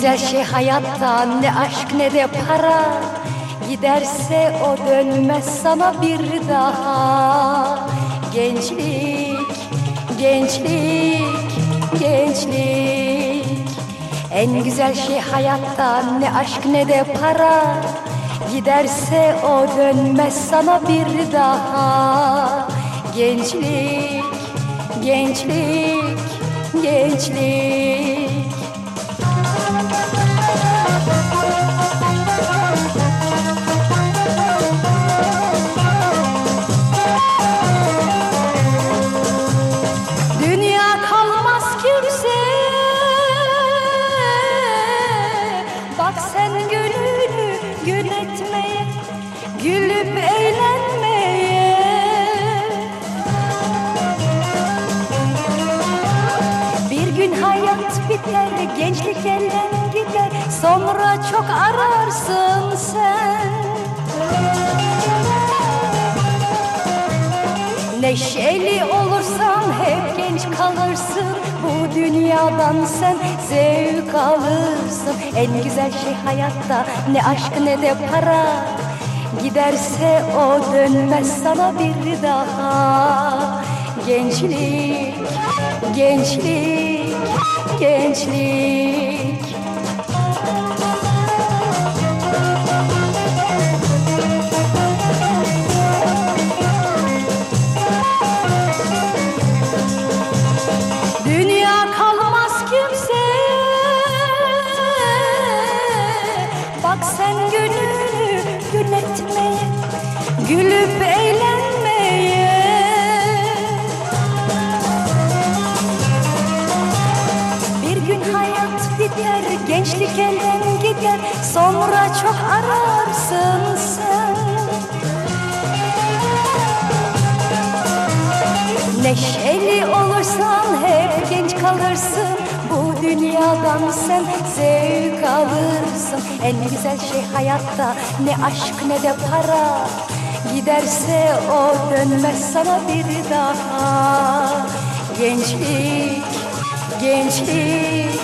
şey hayatta ne aşk ne de para. Giderse o dönmez sana bir daha. Gençlik, gençlik, gençlik. En güzel şey hayatta ne aşk ne de para. Giderse o dönmez sana bir daha. Gençlik, gençlik, gençlik Gönlünü gül etmeye Gülüp eğlenmeye Bir gün hayat biter Gençlik elden gider Sonra çok ararsın sen. Neşeli hep kalırsın. Bu dünyadan sen zevk alırsın. En güzel şey hayatta ne aşk ne de para. Giderse o dönmez sana bir daha. Gençlik, gençlik, gençlik Gülüp eğlenmeye. Bir gün hayat biter Gençlik elden gider Sonra çok ararsın sen. Neşeli olursan hep genç kalırsın Bu dünyadan sen zevk alırsın. En güzel şey hayatta ne aşk ne de para Giderse o dönmez sana bir daha. Gençlik, gençlik,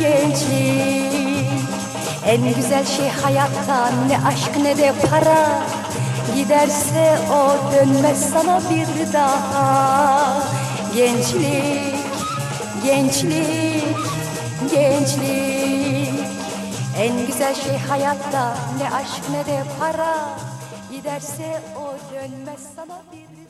gençlik. En güzel şey hayatta ne aşk ne de para. Giderse o dönmez sana bir daha. Gençlik, gençlik, gençlik. En güzel şey hayatta ne aşk ne de para Giderse o dönmez sana bir